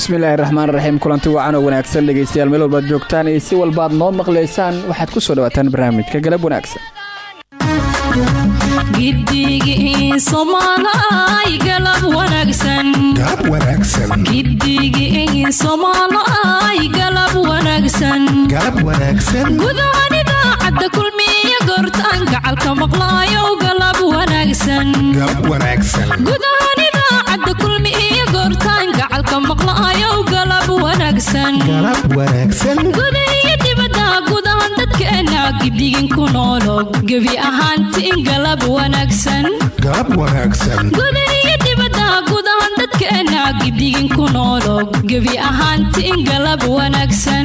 bismillaahi raxmaan raxiim kulanti wacan oo wanaagsan. Dhegaystayaal meel walbaad joogtaan iyo si walbaad noo maqlaysaan waxaad ku soo dhawaataan barnaamijka galab wanaagsan. Gudahanida cadda kulmiya goortaan gacalka maqlaayo galab wanaagsangudahanida cadda kulmi iyo goortaan gacalka maqlaayo galab wanaagsanguda iyo dibadda gudahan dadkeena gidigin ku noolo gebi ahaantiin galab wanaagsanguda iyo dibadda gudahan dadkeena gidigin ku noolo gebi ahaantiin galab wanaagsan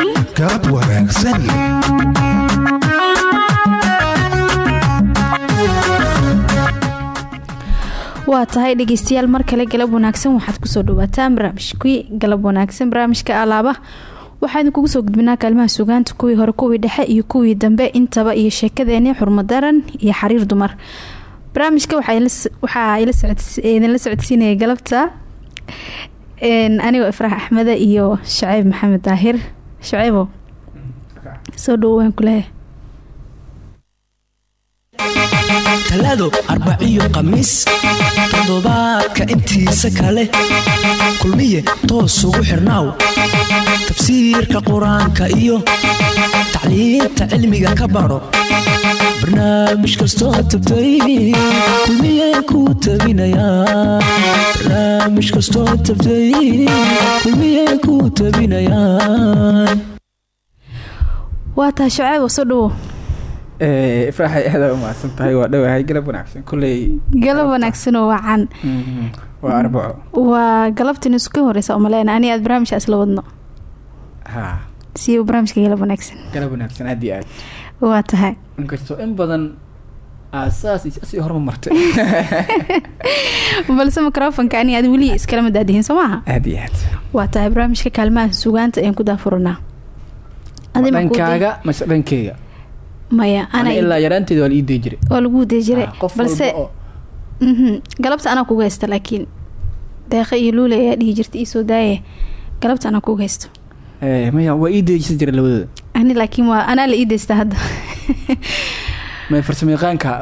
waa tahay dhegeystayaal mar kale galab wanaagsan. Waxaad ku soo dhawaataan barnaamijkii galab wanaagsan. Barnaamijka alaaba waxaa idinkugu soo gudbinaa kaalmaha sugaanta kuwii hore kuwii dhexe iyo kuwii dambe. Intaba iyo sheekadeeni xurmadaran iyo xariir dumar. Barnaamijka waxaa idinla socodsiinaya galabta anigoo ifraax axmeda iyo shaceyb maxamed daahir. Shaceybo soo dhawo waan kuleeya talaado arbaciyo khamiis toddobaadka intiisa kale. Kulmiye toos ugu xirnaaw. Tafsiirka qur'aanka iyo tacliinta cilmiga ka baro. Barnaamij kastoo tabtay kulmiye kuu tabinayaan waa tahay shaceebo soo dhawo ifraaxay aada u mahadsan tahay waa dhowahay galab wanaagsan kulley galab wanaagsan oo wacan. Waa arbaco waa galabtiin iska horeysa umaleyn ani aad barnaamijka isla wadno. Ha. Siiyo barnaamijka galab wanaagsan. Galab wanaagsan aad iyo aad. Waa tahay. Inkastoo in badan aasaas sii horma martay balse microfonka ani aad weli iskalama daadihin soo maaha aad iyo aad. Waa tahay barnaamijka kaalmaha sugaanta ayaan ku daafuranaa dhankaaga mase dhankeyga maya ana ilaa yaraanteeda waa la ii dee jiray. waa lagu wudee jiray. Qof balse oo. Galabta anaa kuga haysta laakiin deeqa iyo luule ayaa dhihi jirta iisoo daaye. Galabta anaa kuga haysto. Eh, maya waa ii deejisa jira labadooda. Ani laakiin waa anaa la ii deysta hadda. May farsamayaqaanka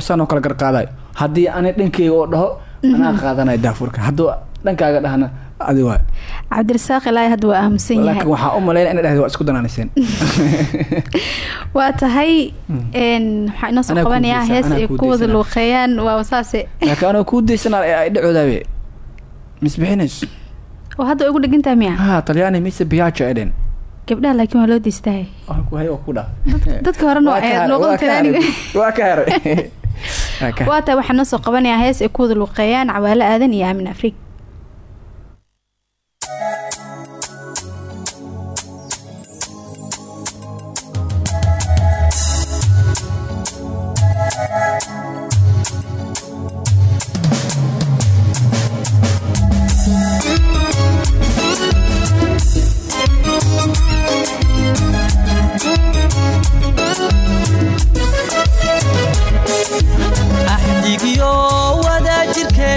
saanoo kala garqaadayo. Haddii ani dhankeyga oo dhaho anaa qaadanayo daafurka hadduu dhankaaga dhahna cabdirasaaq ilaahi hadda waa aamusan yahay. laakiin waxaa u maleyna ina dhahda waa isku danaaniseen waa tahay waxaa inoo soo qabanayaa hees ay ku wada luuqeeyaan waa saase laakiin anoo kuu daysanaa ay dhacoodabe misbixinayso oo hadda ugu dhegantahay miya ha talyaani mise biyajo eden. Gabdhaha laakiin waa loo deystahay halku hay oo ku dhaa dadka horena luuqada waa ka talaaniga haray, waa ka haray Waa tahay waxaa noo soo qabanayaa hees ay ku wada luuqeeyaan cawaale aadan iyo aamin afriig axdigiyo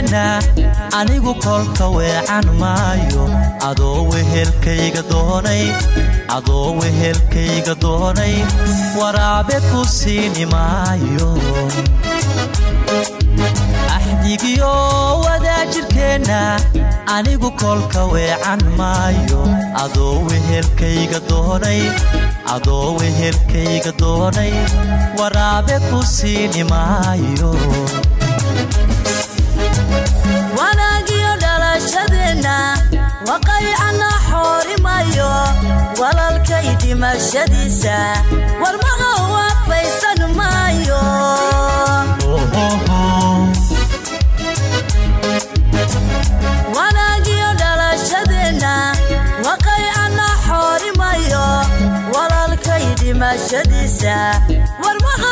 wadaajirkeenna anigu kolka weecan maayo. Adoo wehelkayga doonay adoo wehelkayga doonay waraabe ku siini maayo. Axdigiyo wadaajirkeenna anigu kolka weecan maayo. Adoo wehelkayga doonay adoo wehelkayga doonay waraabe ku siini maayo dhalashadeenna waqaycana xoorimayo walalkay dhimashadiisa warmaha waafaysan maayo dhimashadiisa warmaha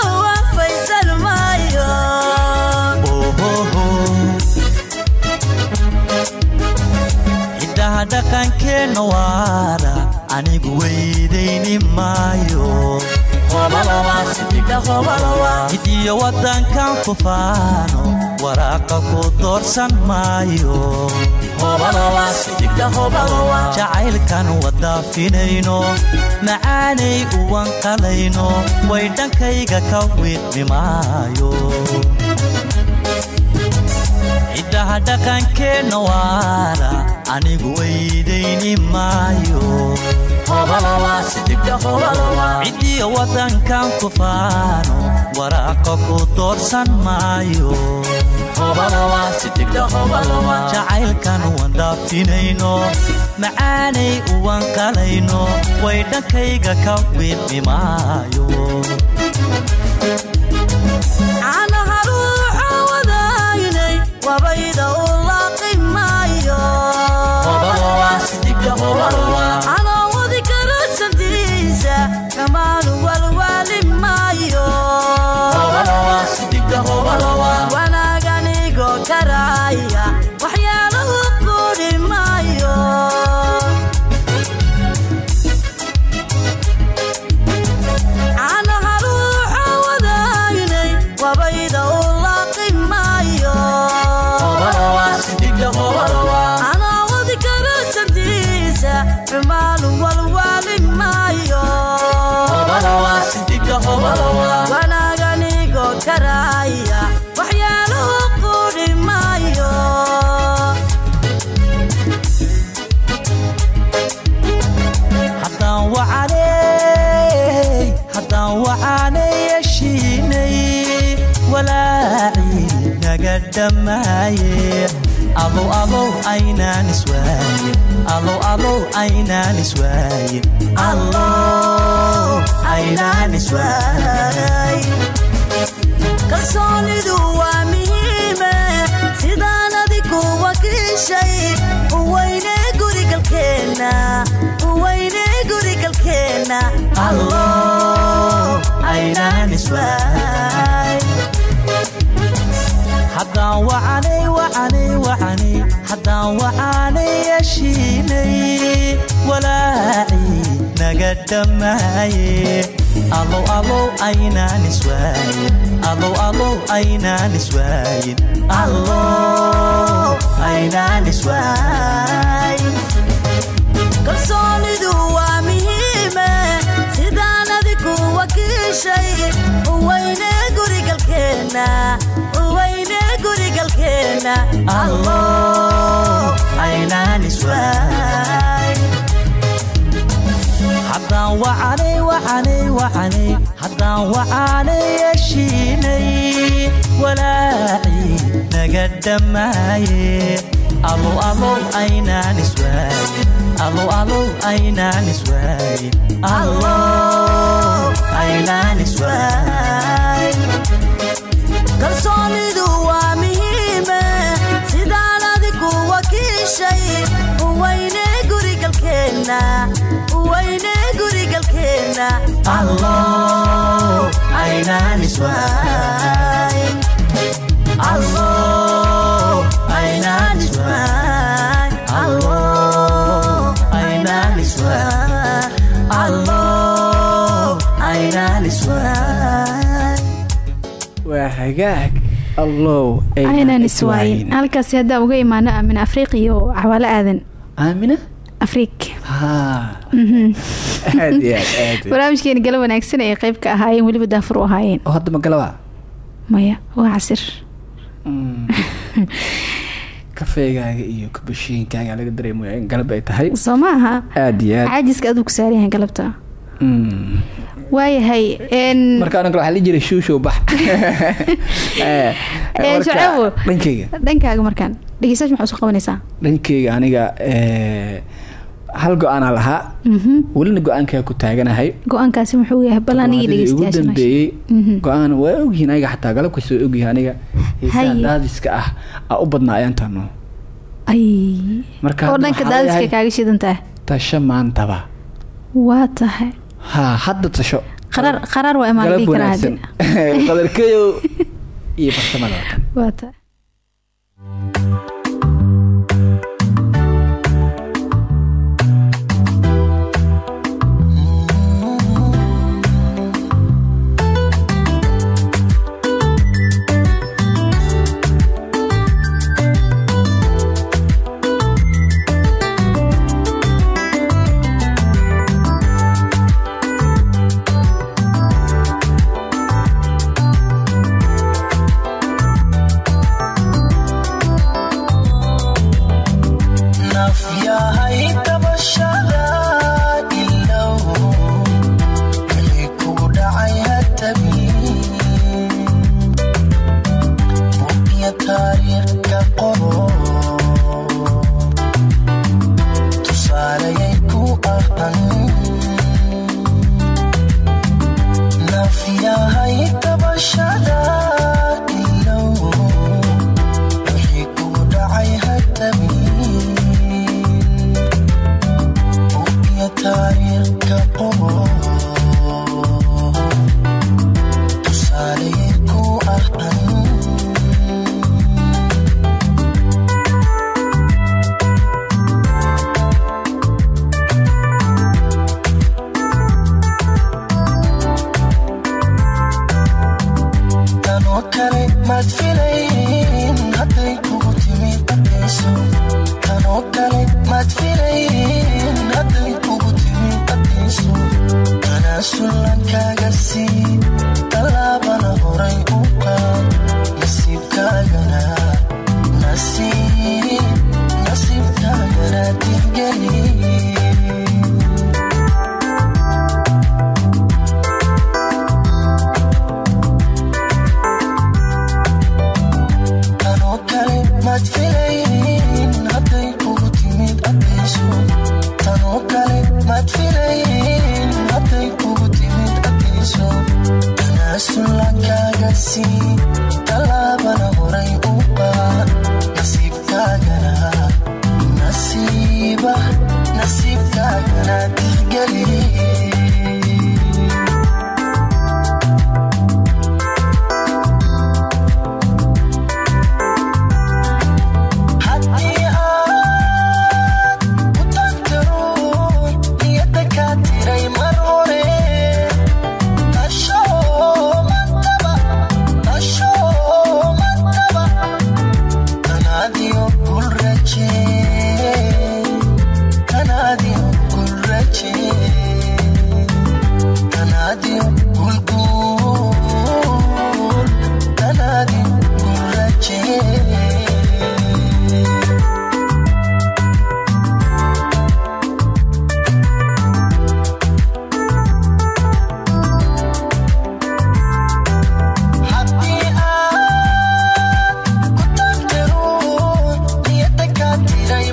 ciddaha dhaqankeenna waara anigu weydayni maayo hidiyo waddankan ku faano waraaqa ku doorsan maayo jacaylkan wadaafinayno macaanay uwan qalayno way dhankayga ka wiiqmi maayo ciddaha dhaqankeenna waara anigu weydayni maayo ciddiyo waddankan ku faano waraaqa ku doorsan maayo jacaylkan wandaafinayno macaanay uwan qalayno way dhankayga ka wiiqmi maayo wabayda aynaan iswaayin kalsoonidu waa muhiime sidaan adigu wakiishay uweyne gurigalkeenna haddaan wacanay wacanay wacanay haddaan wacanay yeshiinay walaacii naga dhammaaye alow alow aynaan iswaayin alow alow aynaan iswaayin allow aynaan iswaayin kalsoonidu waa muhiime sidaan adigu wakiishay. Uweyne gurigalkeenna gurigalkeenna allow aynaan iswaayin haddaan wacanay wacanay wacanay haddaan wacanay yeshiinay walaacii naga dhammaaye alow alow aynaan iswaayin alow alow aynaan iswaayin allow aynaan iswaayin kalsoonidu waa hagaag. Allow aynan iswaayin halkaasi haddaa uga imaano aamin afriiq iyo cawaalo aadan. Aamina afriig ah. mhm. barnaamijkeena galab wanaagsan ay qeyb ka ahaayeen weliba daafur u ahaayeen. Oh, Oo ma galaba maya waa casir. Mm. Kafeegaaga iyo kabashiinkaaga laga dareemaya in galab ay tahay. Soo ma aha. Aad iyo aad. Caajiska aduu ku saaranyahay galabta. Mm. Waayahay marka ankale waxaa la jira shuushow bax. Eh, Shacaabo dhankeyga. Dhankaaga markaan. Dhegeystayash maxaa isu qabanaysaa? Dhankeyga aniga eh, hal go'aanaa lahaa mhm. walina go'aankaa ku taaganahay. Go'aankaasi yahay bal aniga dhegeystayaasha ugu dambeeyey mhm. go'aan waa ogyihiin aniga xataa galabkaas waa ogyahay aniga. Heesaha daadiska ah aa u badnaa ayaan taano ay. Marka oo dhanka daadiska kaaga shidan tahay? Tasho maantaba. Waa tahay. Ha hadda tasho. Qarar qarar waa imaan dhigi karaa qadarkeeyo iyo farsamada waa tahay. much mentira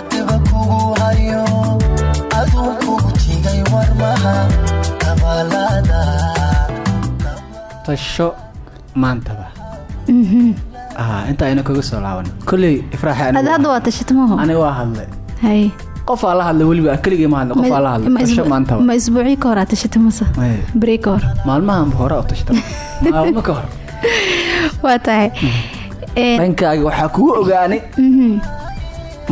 hadaba kugu hayo aduunkugu jigay warmaha abaalada tasho maantaba mhm. intaa ayna kaga soo laaban. Koley ifraaxeanihadda waa tashatamaho aniga waa hadlay. Hay. Qof aa la hadlay weliba keligii ma hadlay qof aa la hadlay. Tasho maantaba ma isbuucii ka hor aa tashatamasa beri ka hor. Maalmahan hore oo tashatama maalmo ka hor. Waa tahay. Mhm. Eh, Dhankaaga waxaa kugu ogaanay. Mhm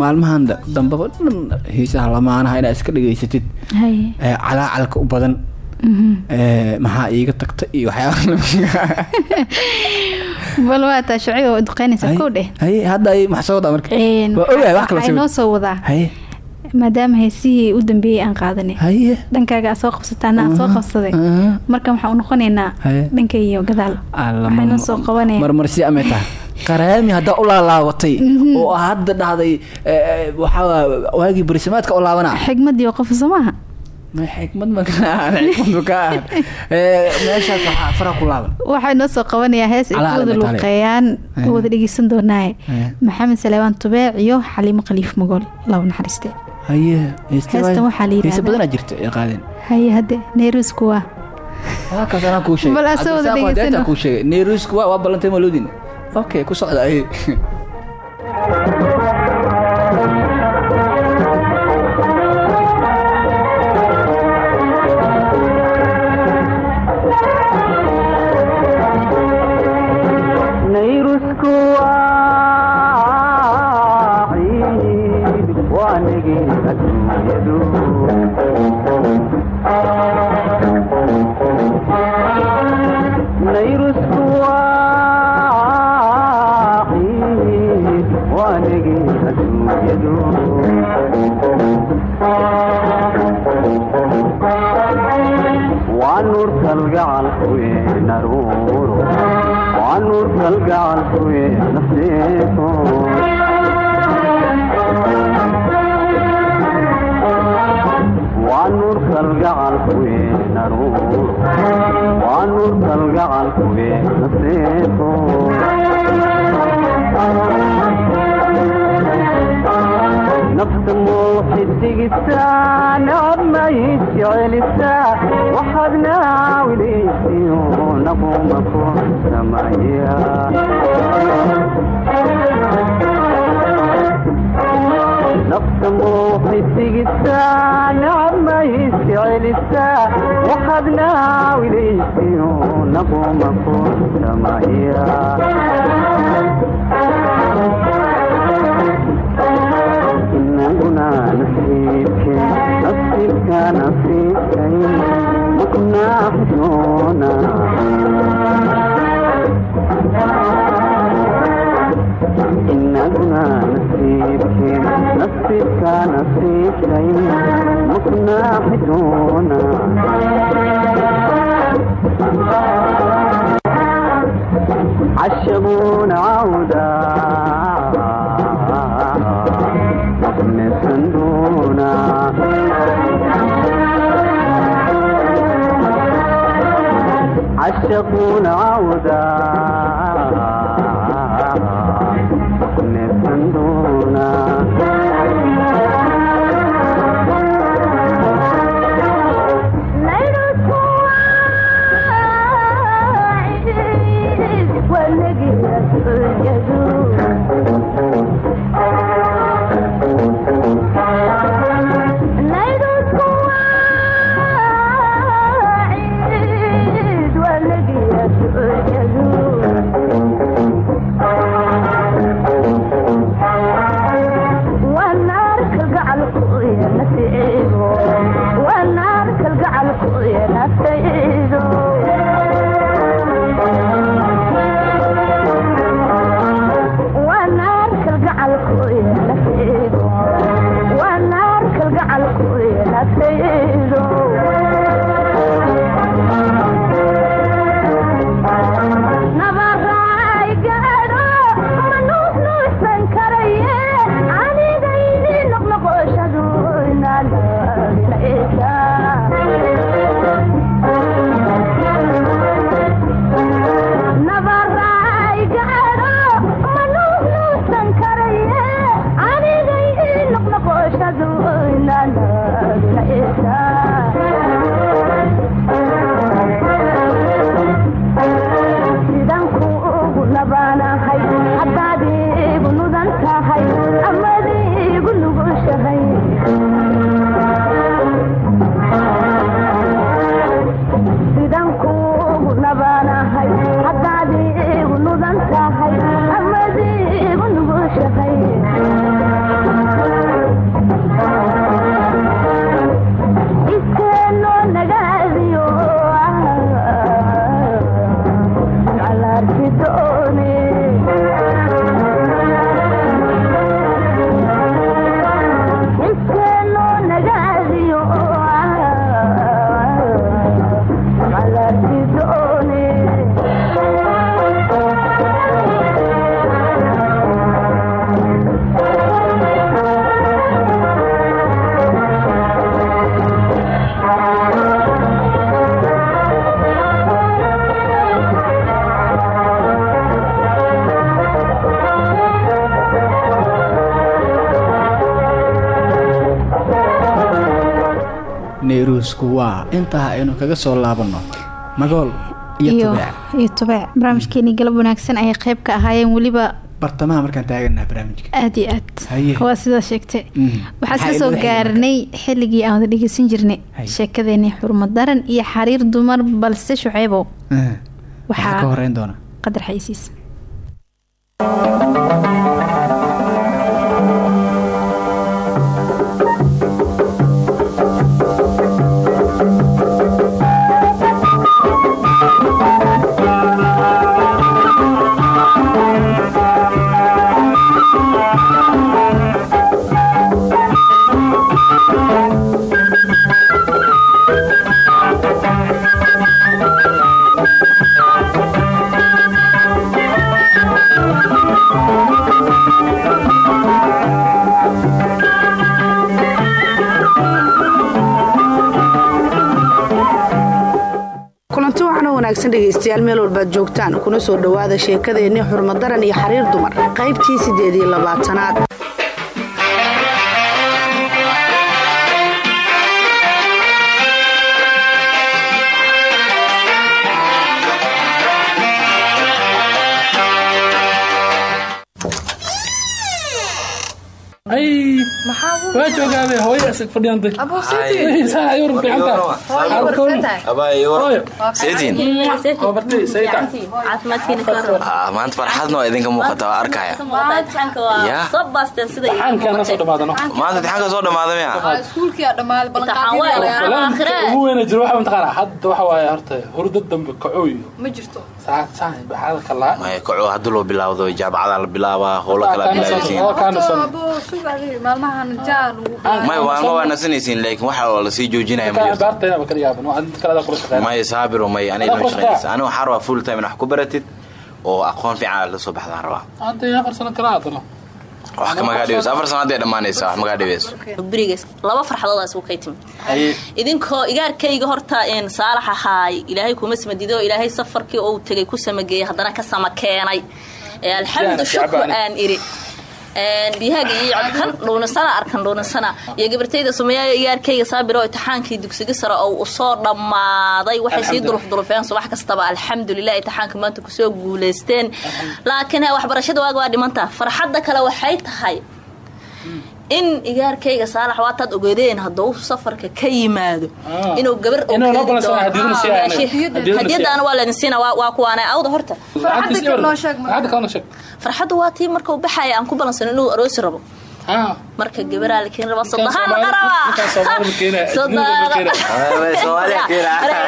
maalmahan da- dambaba dhan hiisaha lamaanaha inaad iska dhegaysatid ee, calaacalka u badan. Mhm. ee, maxaa iiga tagta iyo waxyaaba bal waa taa shucay oo duqeynaysa kow dheh. haye hadda ay maxaa soo wadaa marka? Een, waa ogahay wax kala waxaa inoo soo wadaa haye maadaama heesihii u dambeeyey aan qaadanay dhankaaga aad soo qabsataa anaa soo qabsaday. Aha. marka waxaan u noqonaynaa dhanka iyo gadaal. Alla, waxay noo mar- soo qabanayaan marmarsi amay tahay qaraami haddaa u laalaabatay oo hadda dhahday ee, waxaa waa- waagii xigmadii oo qofa soo maaha ma xikmad ma ka ahan xikmad ma ka Ee, meeshaas waxaa fara ku laaban. Waxay noo soo qabanayaa hees ay ku wada luuqeeyaan Haye. wada dhegeysan doonaaye Haye. maxamed salebaan tubeec iyo xaliimo khaliif magool laba naxariiste. Haye heesta Heestan waxaa la heese yidhaahdaa- badanaa jirta ee qaadeen. Haye hadde neerusku waa. Bal asoo wada sheegay. Neerusku waa waa ballantay maloodin okay ku socda waa nuur kalgacalkuwe naruuro waa nuur kalgacalkuwe nafseeto nafta muuxidigisaa nabmayd jecelisaa waxaad naawileysiyo naquma ku samaya nafta muuxidigisaa nabmayd jecelisaa waxaad naawileysiyo naquma ku samaya inaguna nasiibke nasiibka nasiibkay maknaa xisnoona inaguna nasiibke nasiibka nasiibkay maknaa xisnoona عشبون عودا مسندونا عشقون عودا intaa aynu kaga soo laabanno magool iyo tubeec barnaamijkeenii galab wanaagsan ayay qayb ka ahaayeen weliba. Bartamaha markaan taaganaha barnaamijka. Aada iyo aad. Waa sidaa sheegtay. Mhm. waxaa Maxaa isla soo gaarnay xilligii aan wada dhegeysan jirnay. Sheekadeenii xurmad daran iyo xariir dumar balse shuceybow Eh, waxaa ka horeyn doona. qadar xaysiis dhegaystayaal meel walbaad joogtaan kuna soo dhowaada sheekadeenni xurmadaran iyo xariir dumar. Qaybtii siddeed iyo labaatanaad tahay hooyo oo bartay sayta maanta farxadna waa idinka muuqata waa arkaya Ya. xaankaana soo dhamaadano maanta imtixaanka soo dhamaada miya ugu weyna jiro waxa mataqaanaa hadda waxa waaye horta hurdo dambe kacooy ma jirto haddii loo bilaawdo jaamacada la bilaabaa howlo maya waanma waa nasanaysiin laakiin waxa oo la sii maya saabiro may ma qortaa? shaqeynaysa aniga waxaan rabaa full time in wax ku baratid oo aqoon fiican aad la soo baxdaan rabaa wax kamagaa dhibeyso afar sano hadday dhammaanaysa wax magaa dhibeyso berigaas laba farxadood isku kay timi. Idinkoo igaarkayga horta een saalax ahaay ilaahay kuma samadido ilaahay safarkii uu tegay ku samageeyay haddana ka sama keenay ee alxamdu shacbaani. aan iri biyahaaga iyo codkan dhuunisana arkan dhuunisana. Iyo gabartayda sumeeyayo igaarkayga saabiro itixaankii dugsiga sare oo u soo dhammaaday. Waxay sii durufdurufeen subax kastaba. Alxamdulilah itixaanka maanta ku soo guulaysteen. Laakiin waxbarashada waaga waa dhimantaa farxadda kale waxay tahay in igaarkayga saalax waataad ogeedeen hadduu safarka ka yimaado. Ah. inuu gabar hadiyaduna Ah, hadiyadaana waa laydin siina waa waa kuwaana awda horta. Farxadda waa tii marka uu baxaya aan ku balansan inuu aroosi rabo. Ah. Marka gabaraa la keeni rabaa Hey. la yidhaha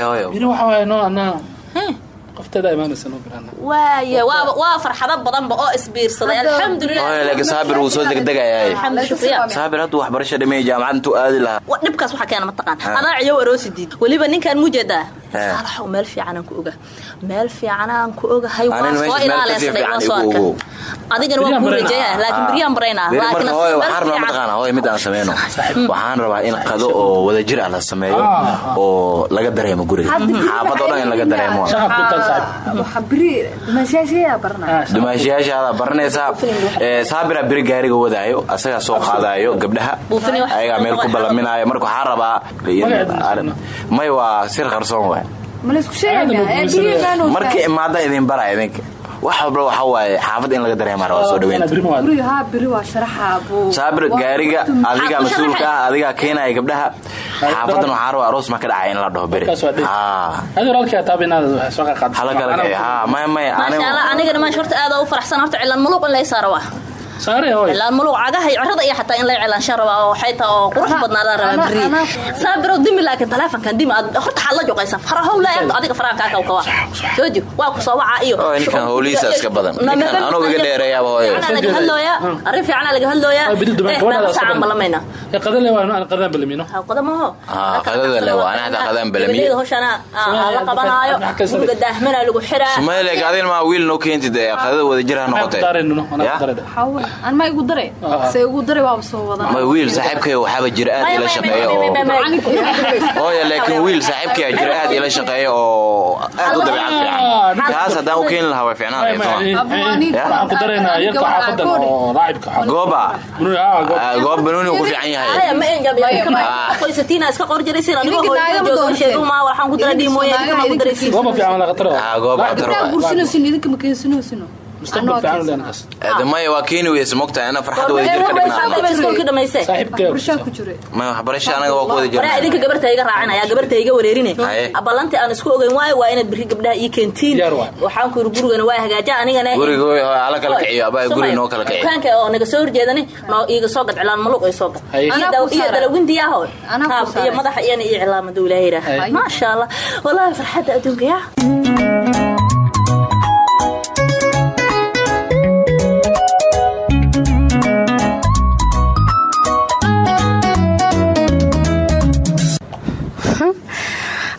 hooyo waaya waa waa farxado badanba oo isbiirsaday. Alxamdulilah laakiin saabir wuu soo degdegayaay saabir hadduu waxbarasho dhameeyay jaamacad intuu aadi lahaa. Dhibkaas waxaa keena mataqaan Ah. adaa ciyow aroosi diid weliba ninkaan mujeedaa saalaxow meel fiicanaan ku oga. Meel fiicanaan ku ogahay waa soo ka sii waa fiican soo arka adigana waa Biryaan kuu rajeeyaa laakiin biryaan baraynaa rabaa waxaan rabaa in qado oo wadajir ah la sameeyo Ah. oo laga dareemo guriga. Xaafad oo dhan in laga dareemo dumaashiyaashaada baranaysaa ee, saabira beri gaariga wadaayo asagaa soo qaadaayo gabdhaha. Ayagaa meel ku ballaminaayo marka waxaan rabaa may waa sir qarsoon waay. Ma laysku sheegayaa? Ee beri baanu markii imaada idin baraya idinka wax walba waxa waaye xaafad in laga dareema rabaa soo dhaweynta. biri ma beri haa beri waa sharaxa abo saabir gaariga adigaa mas'uulka ah adigaa keenaya gabdhaha. Xaafadan waxaa rabaa aroos ma ka dhacay in la dhaho beri. Anigana maasha horta aad u faraxsan horta cilaan muluq in lay saaro waa saare hooyo cilaan muluq cagaha iyo cirada iyo xataa in lay cilaanshan rabaa oo waxay tahay oo qurux badnaa la rabaa beri saabiro dimi laakiin taleefankan dimi aad horta xaad la joqaysa. Farahow la eegto adiga faraha kaa kaw kawa jooji waa ku soo wacaa iyo ninkan howlihiisa iska badan. Ninkan anugu iga dheereeyaaba hooyo. laga hadlooyaa arrin fiicana laga hadlooyaa eh saacaan badan. balamayna qadale waa aan qadaan balamino qadamaho Ah, qadada le waa hataa qadaan gabadheeda hawshana ah, la qabanaayo guriga daahmana lagu xiraa sumayleg adin maa wiil noo keentid ee qadada wada jir ha noqotee Ya? aan ma igu dare se igu dare waaba soo wadaa ma wiil saaxiibkay waxaaba jira aad ila shaqeeya oo hooya laakiin wiil saaxiibkay jira aad ila shaqeeya oo aad u dabeecad fiican kaas haddaan u keeni lahaa way fiicnaan lahayd ma? waxaan ku daraynaa yarka xaafadan oo raacibka gooba Ah, goob banuuni ku fiican yahay qoysatiina Ah, ma maya waa keeni weyse mogtahay ana farxad wada jir ka dhignaa iskoolkii dhamaysee burshaa ku jire maya waxbarasha anaga waa ku wada jirnaa. Idinka gabarta iga raacinaya gabarta iga wareerine. Ballanti aan isku ogeyn waayo waa inaad biri gabdhaha ii keentiin waxaan ku yiri gurigana waa hagaaja anigana guriga way- hala kala kiciyo abaa guri noo kala kiciyo dukaanka oo naga soo horjeedani noo iiga soo gad cilaan malug ay soo gad iyo dalawintii aho Anaa ku Haab, iyo madaxa iyana iyo cilaamadu ilaahay Haye. yidhaah maasha allah wallaahi farxadda adduunka yaa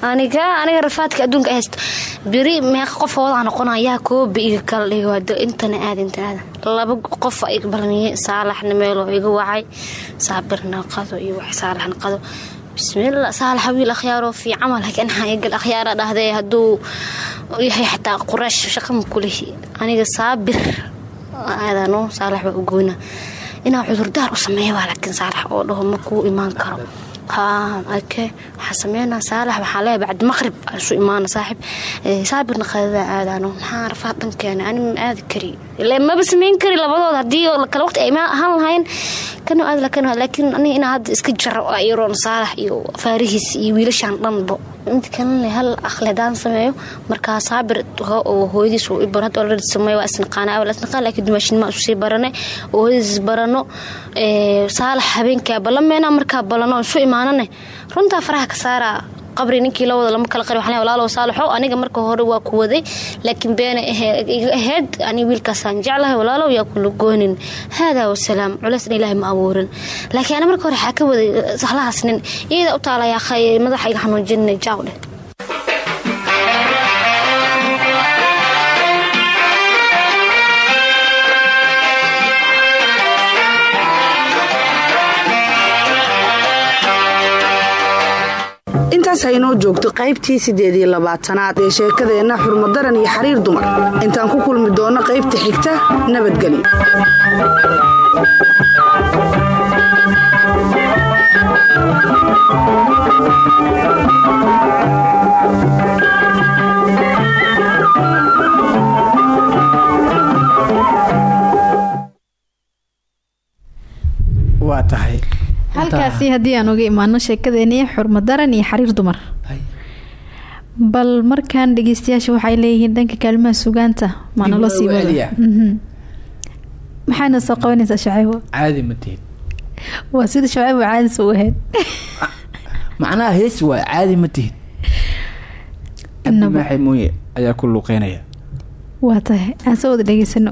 aniga aniga rafaadka adduunka haysto beri meeqa qof wada noqonayaa koobi iga kala dhigo hado intana aad intan aad. Laba qof iga balmiyey saalaxna meeloo iga wacay. Saabirna qado iyo wax saalaxna qado. Bismillah saalax wiil akhyaaroo fiican waa laakiin igal akhyaara dhahday hadduu yahay xataa quraash shaqa ma aniga saabir aadano saalax waa u goyna inaa u sameeya waa saalax oo dhaho ma kuu imaan karo waxaa sameynaa saalax waxaa leeya bacdi maqrib isu imaana saaxib. Eh, saabirna qadada aadaano. Maxaa rafaa dhankeena ani ma aadi kari. Maba sameyn kari labadood haddii kale waqti ay ahaan lahayn kanu aad lakanu laakiin aniga inaa hadda iska jaro iroon saalax iyo faarihiis iyo wiilashaan dhanbo inta kalena hal akhledaan sameeyo markaa saabir oo hooyadiis baro. Hadda already sameeyo waa isnaqaana awal isnaqaan laakiin dumaashinima isu sii barane. Oo hooyadiis barano saalax habeenkaa ballameena markaa ballano isu imaanane. Runtaa faraha ka saaraa qabri ninkii la wada lama kala qari waxaan walaalow saalaxo aniga marka hore waa ku waday laakiin beena iga ahayd ani wiilkaasaan jeclahay walaalow yaa kula goonin haadaa wasalaam culeysna ilaahay ma abuurin. Laakiin ani marka hore waxaa ka waday sahlahaas iyada u taalayaa madaxa iga xanuujinay jaaw intaas haynoo joogto qaybtii siddeed iyo labaatanaad ee sheekadeenna xurmadaran iyo xariir dumar. Intaan ku kulmi doonno qaybta xigta nabadgelyo waa tahay halkaasi haddii aan uga imaano sheekadeeni xurmadaran iyo xariir dumar. Bal markaan dhegeystayaasha waxay leeyihiin dhanka kaalmaha sugaanta maanala Dib sii loo wada. Celiyaa. Mhm. maxayna soo qabanaysaa shacaybo caadi ma tihid waa sida shacaybo caadis u ahayd. Macnaha hees waa caadi ma tihid Innaba. abdimaaxi muuye ayaa ku luuqeynaya waa tahay aan soo wada dhegeysano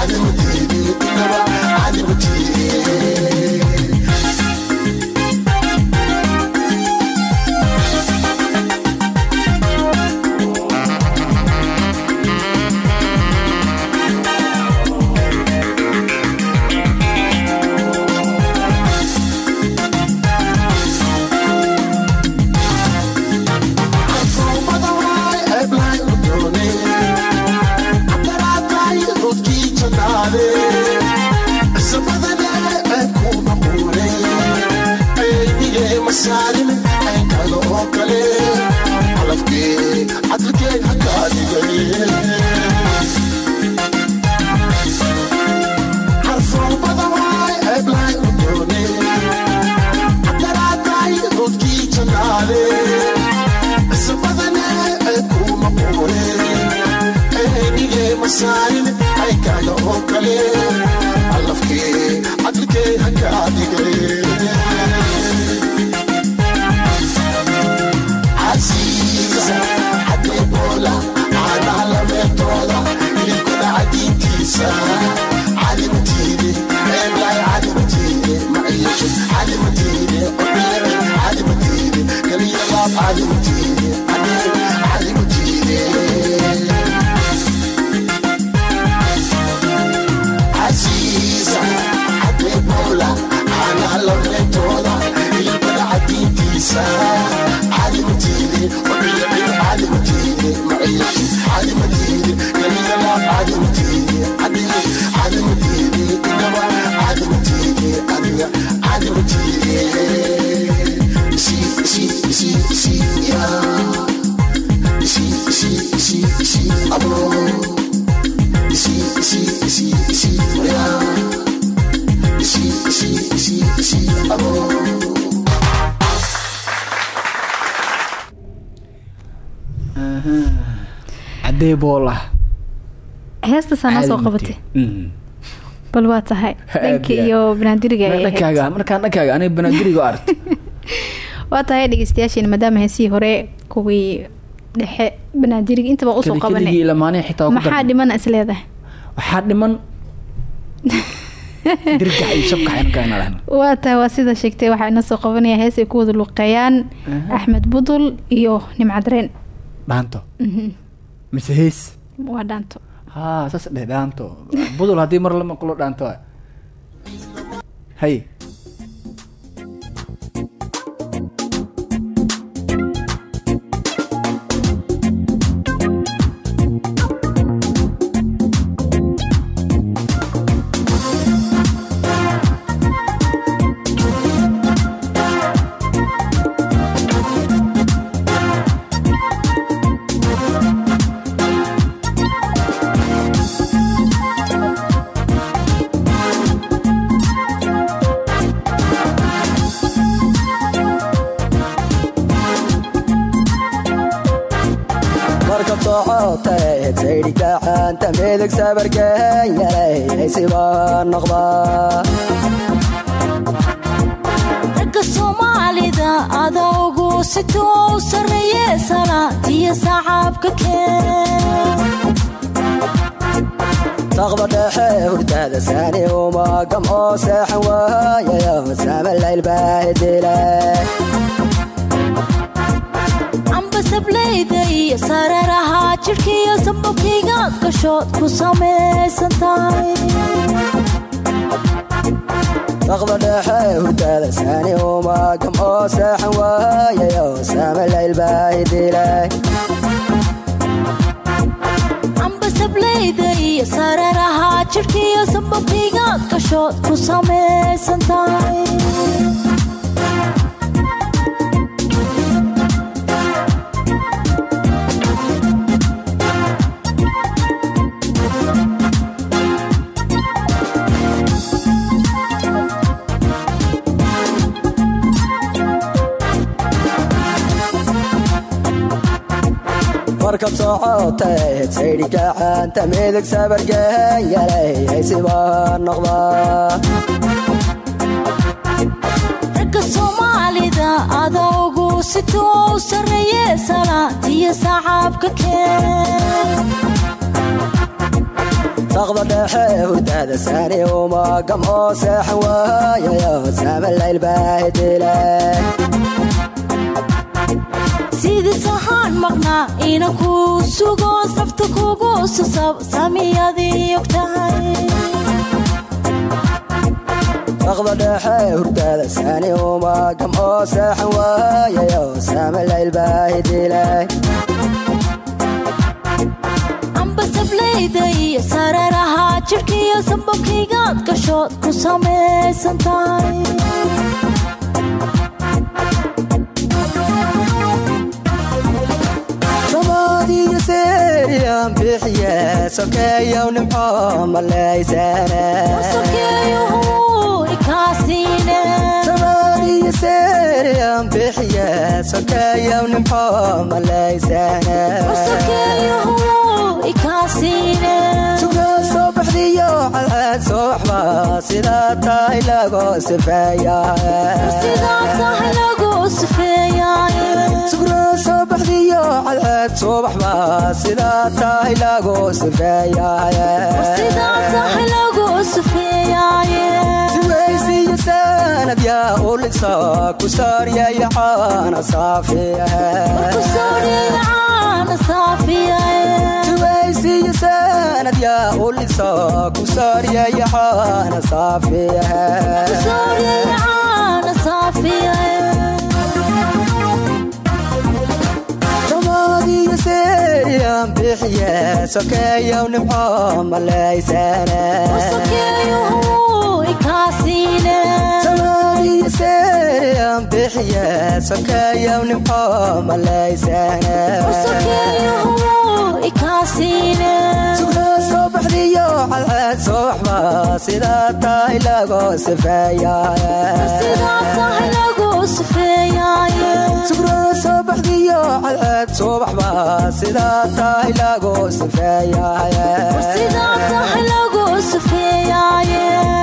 I never did it, never, I never did it. Cadee boola heestasaa noo soo qabatay bal waa tahay. Dhanka iyo banaadiriga ay ahayd. dhankaaga markaan dhankaaga aniga banaadiriga aragti waa tahay dhegeystayaasheena maadaama heesihii hore kuwii dhexe banaadiriga intaba u soo keligii qabanay. lamaanihi xitaa waa ku maxaa darnay. dhimana is leedahay? Waxaa dhiman waa tahay waa sida sheegtay waxaa inoo soo qabanaya hees ay ku wada luqeeyaan axmed budul iyo nimcadareen dhaanto. Mhm. Mise hees waa dhaanto haa saas dheh dhaanto budul haddii mar la maqlo dhaanto waay. hay midig sabarkan yaray siba noqda ragga soomaalida adoogu situu u sarreeye salaadiyo sacaabka keen saqda dhexe hurdada saani umagam oo seexan waayayo samalayl baahidile ambasableyda iyo sararaha jidhkiyo sambabkayga gashood ku samaysan tahay saqda dhexe hurdada saani umagam oo seexan waayayo samalayl baahidile ambasableyda iyo sararaha jidhkiyo sambabkayga gashood ku samaysan tahay marka socotay saydhi gacanta midig sabargeeyalay haysibaa noqda. Ragga soomaalida adoogu situu u sarreeye salaadiyo sacaabka saqda dhexe hurdada saani uma gamco seexan waayayo saamalayl baahidile sidii sahaan maqnaa ina ku sugo safta kugu susab samiyadii og tahay saqda dhexe hurdada saani uma gamco seexan waayayo saamalayl baahidile ambasablayda iyo sararaha jidhkiyo sambabkaygaad gashood ku samaysan tahay bixiye sokeeyow nimco malaysane sidaa tahay lago sifeeyaye sidaa tahay lagu sifeeyaye sugro soo baxdiyo cadceed lagu sifeeyaye sidaa tahay lagu sifeeyaye siwaysiyo sanad yaa ulisa ku saaryayo caana saafiyahe sanad yaa ulisa ku saaryayo caana saafiyahe seeriyan bixiye sokeeyow nimco seeriyan bixiye sokeeyow nimco malaysane suga soo baxdiyo cadceed sooxba sidaa tahay lago sifeeyaye sugro soo baxdiyo cadceed subaxba sidaa tahay lago sifeeyaye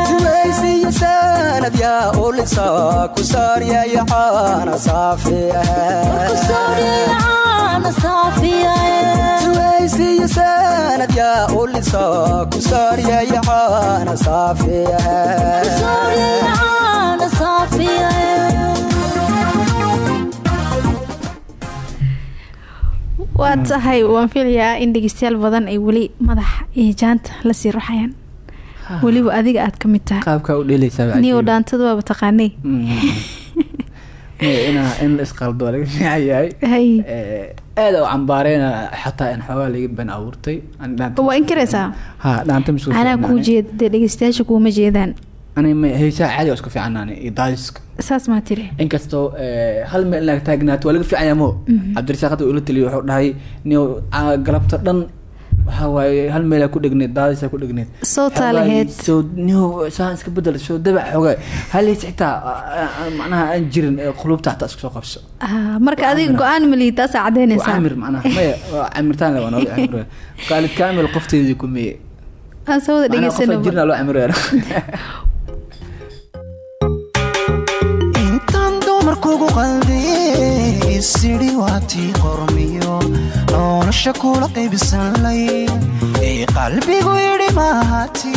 siwaysiyo sanad yaa ulisa ku saaryayo caana saafiyahe sanad yaa ulisa ku saaryayo caana waa tahay waan filayaa in dhegeystayaal badan ay weli madax iyo jaanta la sii ruxayaan. Weliba adiga aad ka mid tahay. Qaabkaa u dheelaysaa niyo dhaantada waaba taqaanay. In la isqaldo waa laga fiican yahay. Aada u cambaareyna xataa in xoogaa laga ban abuurtay. Waa inkaraysaa anaa kuu jeeda dee dhegeystayaasha kuuma jeedaan saas maa tiri inkastoo hal meel inaad taagnaato waa laga fiican yahay mo cabdirasaaq hadda ula taliyo wuxuu dhahay niyo galabta dhan waxaa waaye hal meelaa ku dhegneed daadisa ku dhegneed soo taalaheed soo niyo saan iska bedel soo dabac xoogaa haleys xitaa macnaha aan jirin qulubta xataa isku soo qabso. Marka adiga go'aan malihi taasaa cadeynaysaa camir macnaha maya camirtaan le waa nooga camir qaalid kaamil qofteedii aan soo wada dhegeysana jirna loo camir markugu qalday isidhi waatii qormiyo nolosha kula qaybsanlay ee qalbigu yidhi maahati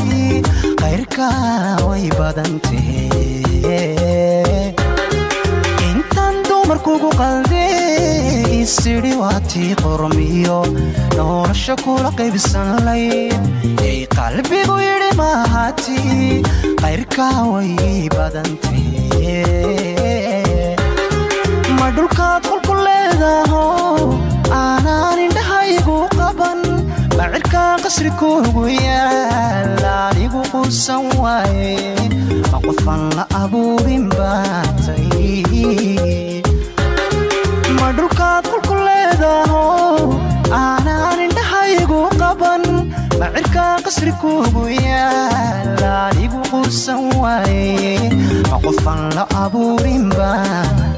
qayrka way badantahe intaan dumarkugu qalday isidhi waatii qormiyo nolosha kula qaybsanlay ee qalbigu yidhi maahati qayrka way badantahe dhulkaad qolku leedaho aanaan indhahaygu qaban macirkaa qasri kuugu yaal anigu quusan waaye ma qofan la abuurin baatay ma dhulkaad qolku leedaho aanaan indhahaygu qaban macirkaa qasri kuugu yaal anigu quusan waaye ma qofan la abuurin baatay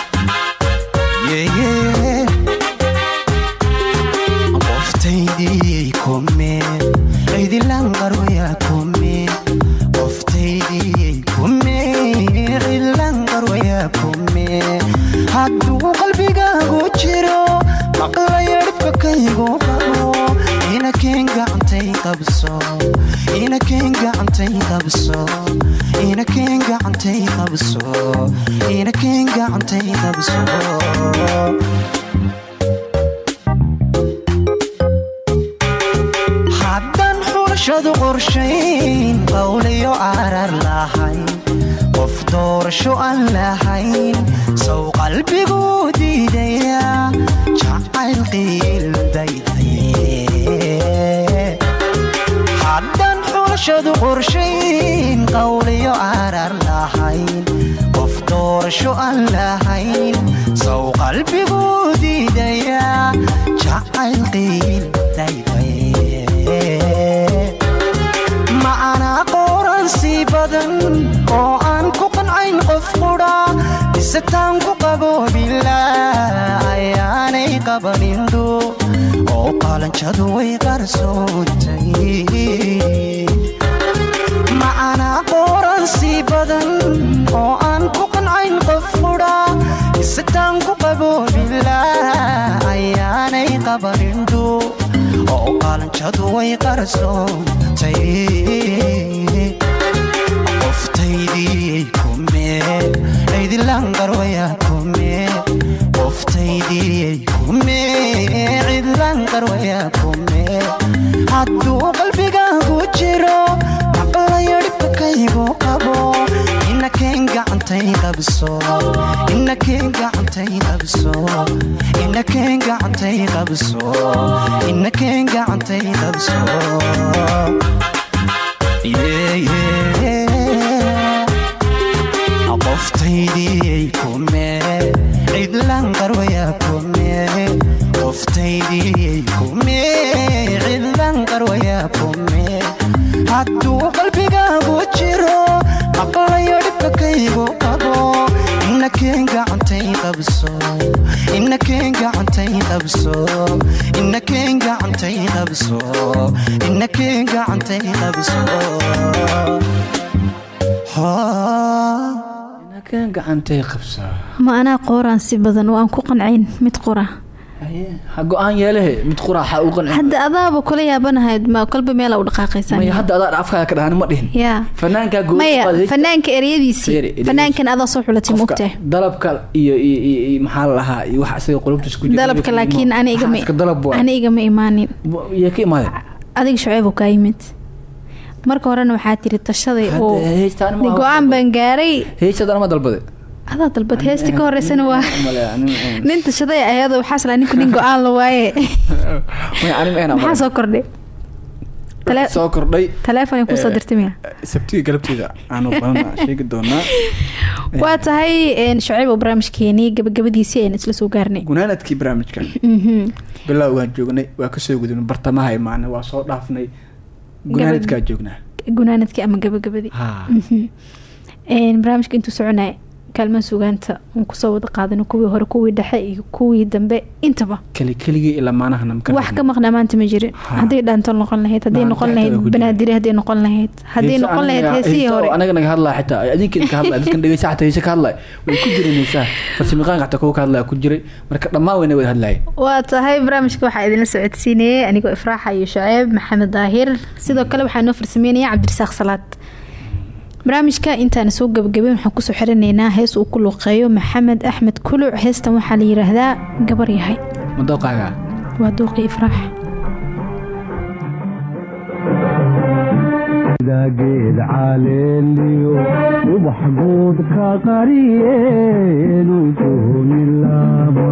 qabso inakeen gacantay qabso haddaan xulashadu qorshayn qawliyo carar lahayn qof doorasho aan lahayn sow qalbigu diidaya jacayl qiildaydaye doorasho aan lahayn sow qalbigu diidaya jacayl qiildaydaye macana qoransi badan oo aan ku qancayn qof qudha isataan ku qaboobila ayaanay qabanindhu oo qalanjadu way qarsoontay qancayn qof qudha isataan ku qaboobila ayaanay qabanindhu oo qaalanjadu way qarsoontay qoftaydii kumee cidilan qarwaya kumee qoftaydii kumee cidilan qarwaya kumee hadduu qalbigaagu jiro maqlayo dhibka kaygu qabo hadduu qalbigaagu jiro maqlayo dhibka kaygu ma anaa qooraan si badan oo aan ku qancayn mid qura ha go'aan yeelehe mid quraaxa u qancin hadda adaaba kula yaabanahayd ma kolba meela u dhaqaaqaysaa maya hadda adaa afkaaga ka dhahan ma dhihin. Yaa fanaankaa fanaanka ereyadiisii fanaankan adaa soo xulatay ma ogtahay dalabka iyo maxaa la lahaa iyo wax isaga qulubtiisa ku jira. Dalabka laakiin ani igama Iska dalab ani igama imaanin. Yaa ka imaadeen adiga shuceeb oo kaa yimid. Marka horena waxaa tiri tashaday oo ma go'aan baan gaaray. Ma dalbade adaa dalbad heesta ka horeysana waa nin tashaday ayadoo waxaa isla ninku nin go'aan la waaye. Maxaa soo kordhay? Soo kordhay? taleefon ku soo Eh, dirtay miya sabtiga galabteeda aanu badan sheegi doonaa. Waa tahay een, shucayb oo barnaamijkeenii gabagabadiisii ayaan isla soo gaarnay. Gunaanadkii barnaamijkan. Mhm. bilow waan joognay waa ka soo gudubnay bartamaha imaanay waa soo dhaafnay. Gunaanadkaa joognaa. gunaanadkii ama gabagabadii. Mhm. Barnaamijka intuu soconaya kaalmaha sugaanta aan ku soo wada qaadano kuwii hore kuwii dhexe iyo kuwii dambe. Intaba wax ka maqnaa maanta ma jirin hadday dhaanto noqon lahayd Maanta noqon lahayd banaadire hadday noqon lahayd. Heesa noqon lahayd heesihii heesa oo hore. anaga naga hadlaya xitaa. Adinkin ka hadlaya dadkan dhegeysa xataa heese ka hadlaya way ku jireen heesaha farsamaqaanka xataa kuwa ka hadlaya ku jiray marka dhammaan wayna wada hadlayeen waa tahay barnaamijka waxaa idinla socodsiinayay. Anigoo ifraaxa iyo shaceeb maxamed daahir. Sidoo kale waxaa noo farsameynaya cabdirasaaq salaad barnaamijka intaan soo gabagabeyn waxaan ku soo xirinaynaa hees uu ku luuqeeyo maxamed axmed kuluc. Heestan waxaa la yiraahdaa gabar yahay. Waa dooqii ifraax geed caleeliyo ubax guud ka qariyeenu joogilaba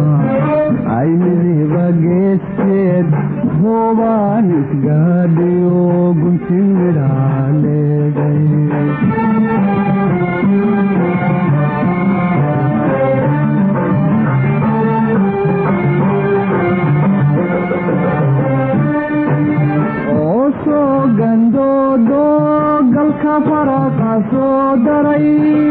ay midiba geesteed hoobaan isgaadhiyo guntin midhaaleeday fara soo daray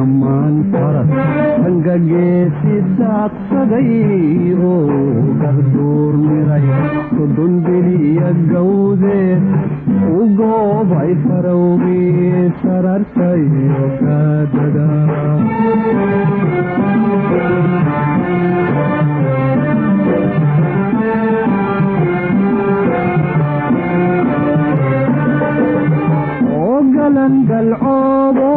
dhammaanfara hangageesi daadsaday oo garduur miray kudunbiliya gawdeed u goobay farowgii sarartayo kaadada galan galcoobo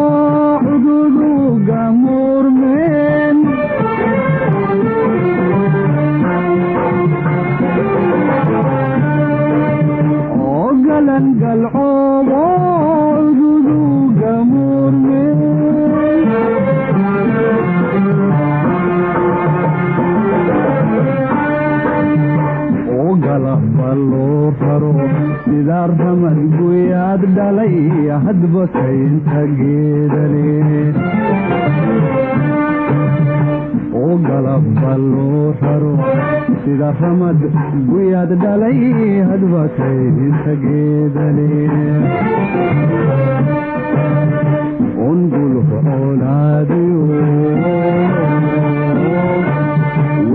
ramad guyaad dhalay hadba kaynta geedale u galabbaluu xaro sida ramad guyaad dhalay hadba kaynta geedale ungulhu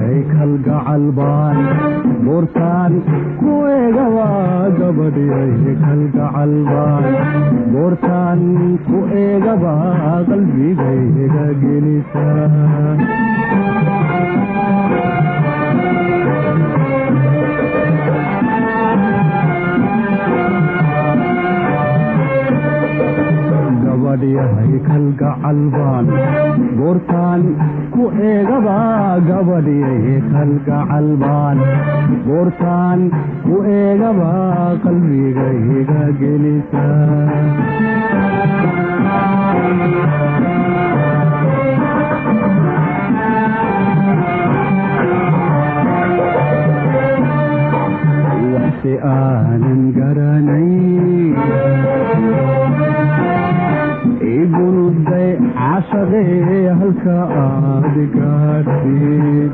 kalgacalbaan boortaan ku eegabaa gabadhyahay kalgacalbaan boortaan ku eegabaa qalbigay ega gelisaa gabadhyahay kalgacalbaan goortaan ku eegabaa gabadhyahay kalgacalbaan goortaan ku eegabaa qalbiga iga gelisa waxsi aanan garanay iguluday caashaqee halka aad gaartid